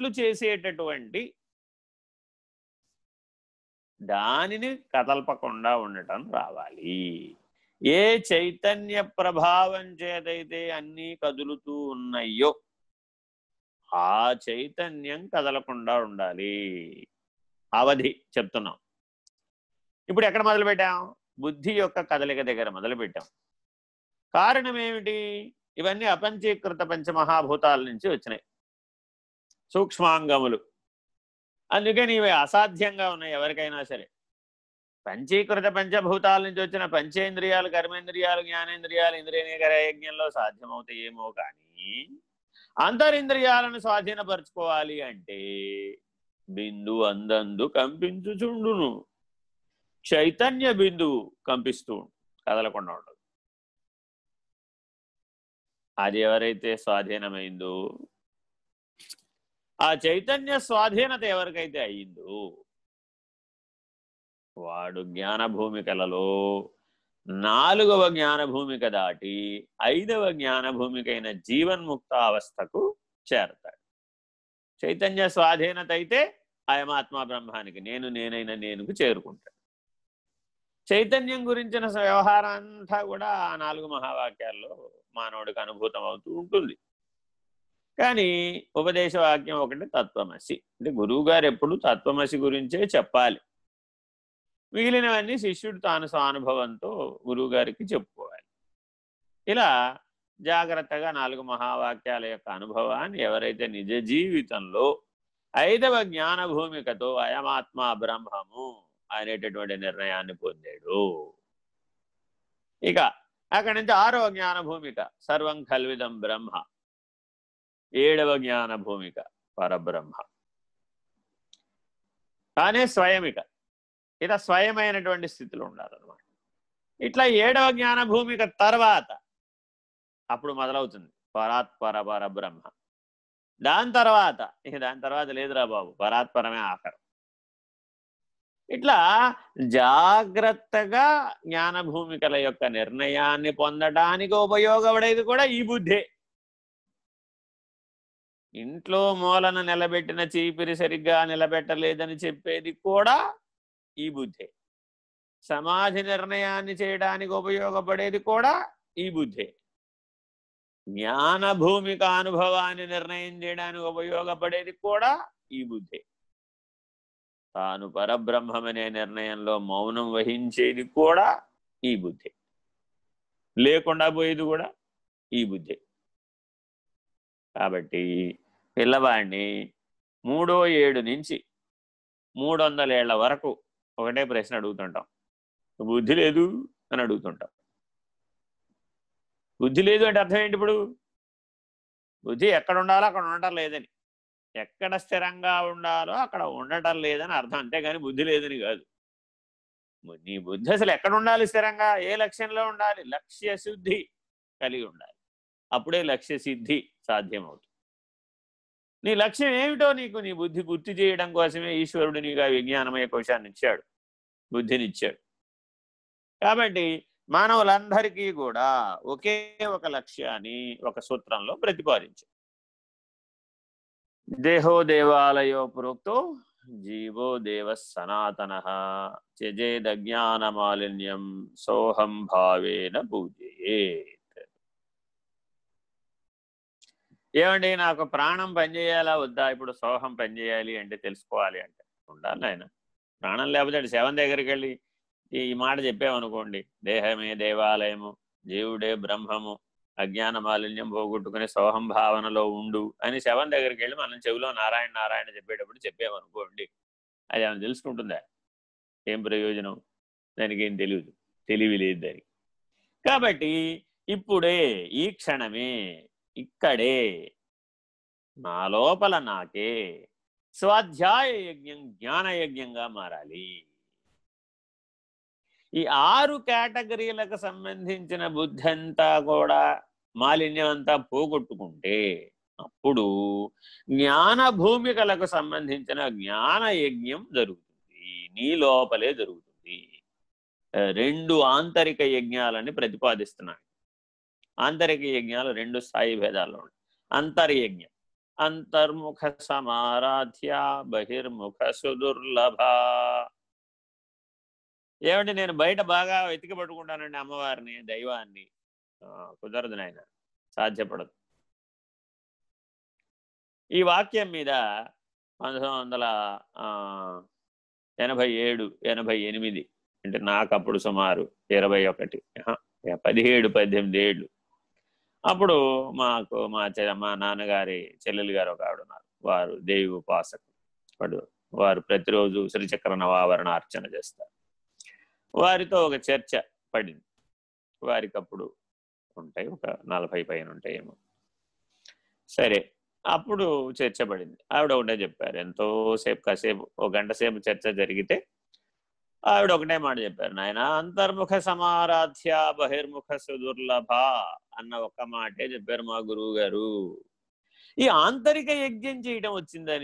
ఉండేట్లు చేసేటటువంటి దానిని కదల్పకుండా ఉండటం రావాలి. ఏ చైతన్య ప్రభావం చేతైతే అన్నీ కదులుతూ ఉన్నాయో ఆ చైతన్యం కదలకుండా ఉండాలి. అవధి చెప్తున్నాం. ఇప్పుడు ఎక్కడ మొదలుపెట్టాం? బుద్ధి యొక్క కదలిక దగ్గర మొదలుపెట్టాం. కారణం ఏమిటి? ఇవన్నీ అపంచీకృత పంచమహాభూతాల నుంచి వచ్చినాయి. సూక్ష్మాంగములు. అందుకని ఇవి అసాధ్యంగా ఉన్నాయి ఎవరికైనా సరే. పంచీకృత పంచభూతాల నుంచి వచ్చిన పంచేంద్రియాలు కర్మేంద్రియాలు జ్ఞానేంద్రియాలు ఇంద్రియనీకర యజ్ఞంలో సాధ్యమవుతాయేమో కానీ అంతరింద్రియాలను స్వాధీనపరచుకోవాలి అంటే బిందు అందందు కంపించుచుండును. చైతన్య బిందువు కంపిస్తూ కదలకుండా ఉండదు. అది ఎవరైతే స్వాధీనమైందో ఆ చైతన్య స్వాధీనత ఎవరికైతే అయిందో వాడు జ్ఞాన భూమికలలో నాలుగవ జ్ఞాన భూమిక దాటి ఐదవ జ్ఞాన భూమికైన జీవన్ముక్త అవస్థకు చేరతాడు. చైతన్య స్వాధీనత అయితే అయమాత్మ బ్రహ్మానికి నేను నేనైన నేనుకు చేరుకుంటాడు చైతన్యం గురించిన వ్యవహారం అంతా కూడా ఆ నాలుగు మహావాక్యాల్లో మానవుడికి అనుభూతం అవుతూ ఉంటుంది. కానీ ఉపదేశ వాక్యం ఒకటి తత్వమసి. అంటే గురువు గారు ఎప్పుడు తత్వమసి గురించే చెప్పాలి. మిగిలినవన్నీ శిష్యుడు తాను స్వానుభవంతో గురువు గారికి చెప్పుకోవాలి. ఇలా జాగ్రత్తగా నాలుగు మహావాక్యాల యొక్క అనుభవాన్ని ఎవరైతే నిజ జీవితంలో ఐదవ జ్ఞాన భూమికతో అయమాత్మ బ్రహ్మము అనేటటువంటి నిర్ణయాన్ని పొందాడు. ఇక అక్కడి నుంచి ఆరవ జ్ఞాన భూమిక సర్వం కల్విదం బ్రహ్మ. ఏడవ జ్ఞాన భూమిక పరబ్రహ్మ. తానే స్వయమిక. ఇలా స్వయమైనటువంటి స్థితిలో ఉండాలన్నమాట. ఇట్లా ఏడవ జ్ఞాన భూమిక తర్వాత అప్పుడు మొదలవుతుంది. పరాత్పర పరబ్రహ్మ. దాని తర్వాత ఇక దాని తర్వాత లేదురా బాబు పరాత్పరమే ఆఖరం. ఇట్లా జాగ్రత్తగా జ్ఞాన భూమికల యొక్క నిర్ణయాన్ని పొందడానికి ఉపయోగపడేది కూడా ఈ బుద్ధే. ఇంట్లో మూలన నిలబెట్టిన చీపిరి సరిగ్గా నిలబెట్టలేదని చెప్పేది కూడా ఈ బుద్ధే. సమాధి నిర్ణయాన్ని చేయడానికి ఉపయోగపడేది కూడా ఈ బుద్ధే. జ్ఞాన భూమిక అనుభవాన్ని నిర్ణయం చేయడానికి ఉపయోగపడేది కూడా ఈ బుద్ధే. తాను పరబ్రహ్మమనే నిర్ణయంలో మౌనం వహించేది కూడా ఈ బుద్ధే. లేకుండా పోయేది కూడా ఈ బుద్ధే. కాబట్టి పిల్లవాడిని మూడో ఏడు నుంచి మూడు వందలేళ్ళ వరకు ఒకటే ప్రశ్న అడుగుతుంటాం. బుద్ధి లేదు అని అడుగుతుంటాం. బుద్ధి లేదు అంటే అర్థం ఏంటి ఇప్పుడు? బుద్ధి ఎక్కడ ఉండాలో అక్కడ ఉండటం లేదని. ఎక్కడ స్థిరంగా ఉండాలో అక్కడ ఉండటం లేదని అర్థం. అంతేగాని బుద్ధి లేదని కాదు. నీ బుద్ధి అసలు ఎక్కడ ఉండాలి స్థిరంగా? ఏ లక్ష్యంలో ఉండాలి? లక్ష్య శుద్ధి కలిగి ఉండాలి. అప్పుడే లక్ష్య సిద్ధి సాధ్యమవుతుంది. నీ లక్ష్యం ఏమిటో నీకు నీ బుద్ధి గుర్తు చేయడం కోసమే ఈశ్వరుడు నీకు ఆ విజ్ఞానమయ కోశాన్ని ఇచ్చాడు బుద్ధినిచ్చాడు. కాబట్టి మానవులందరికీ కూడా ఒకే ఒక లక్ష్యాన్ని ఒక సూత్రంలో ప్రతిపాదించాడు. దేహో దేవాలయో ప్రోక్తో జీవో దేవ సనాతన త్యజేదజ్ఞానమాలిన్యం సోహం భావేన పూజయే ఏమండి నాకు ప్రాణం పనిచేయాలా వద్దా? ఇప్పుడు సోహం పనిచేయాలి అంటే తెలుసుకోవాలి అంటే. ఉండాలి ఆయన ప్రాణం లేకపోతే శవం దగ్గరికి వెళ్ళి ఈ మాట చెప్పామనుకోండి. దేహమే దేవాలయము జీవుడే బ్రహ్మము అజ్ఞాన మాలిన్యం పోగొట్టుకుని సోహం భావనలో ఉండు అని శవం దగ్గరికి వెళ్ళి మనం చెవిలో నారాయణ నారాయణ చెప్పేటప్పుడు చెప్పామనుకోండి. అది ఆమె తెలుసుకుంటుందా? ఏం ప్రయోజనం? దానికి ఏం తెలియదు. తెలివి లేదు దానికి. కాబట్టి ఇప్పుడే ఈ క్షణమే ఇక్కడే. నా లోపల నాకే స్వాధ్యాయ యజ్ఞం జ్ఞాన యజ్ఞంగా మారాలి. ఈ ఆరు కేటగిరీలకు సంబంధించిన బుద్ధి అంతా కూడా మాలిన్యం అంతా పోగొట్టుకుంటే అప్పుడు జ్ఞాన భూమికలకు సంబంధించిన జ్ఞాన యజ్ఞం జరుగుతుంది. నీ లోపలే జరుగుతుంది. రెండు ఆంతరిక యజ్ఞాలని ప్రతిపాదిస్తున్నాయి. ఆంతరిక యజ్ఞాలు రెండు స్థాయి భేదాల్లో ఉంటాయి. అంతర్యజ్ఞం. అంతర్ముఖ సమారాధ్య బహిర్ముఖ సుదుర్లభ. ఏమంటే నేను బయట బాగా వెతికి పట్టుకుంటానండి అమ్మవారిని దైవాన్ని. కుదరదు నాయన సాధ్యపడదు. ఈ వాక్యం మీద పంతొమ్మిది వందల ఎనభై ఏడు ఎనభై ఎనిమిది అంటే నాకు అప్పుడు సుమారు ఇరవై ఒకటి పదిహేడు పద్దెనిమిది ఏళ్ళు. అప్పుడు మాకు మా మా నాన్నగారి చెల్లెలు గారు ఒక ఆవిడ ఉన్నారు వారు దేవి ఉపాసకుడు వారు ప్రతిరోజు శ్రీచక్ర నవావరణ అర్చన చేస్తారు. వారితో ఒక చర్చ పడింది. వారికి అప్పుడు ఉంటాయి ఒక నలభై పైన ఉంటాయేమో. సరే అప్పుడు చర్చ పడింది. ఆవిడ ఒకటే చెప్పారు ఎంతోసేపు కాసేపు ఒక గంట సేపు చర్చ జరిగితే ఆవిడ ఒకటే మాట చెప్పారు నాయన. అంతర్ముఖ సమారాధ్య బహిర్ముఖ సుదుర్లభ అన్న ఒక్క మాటే చెప్పారు మా గురువు గారు ఈ ఆంతరిక యజ్ఞం చేయడం వచ్చిందని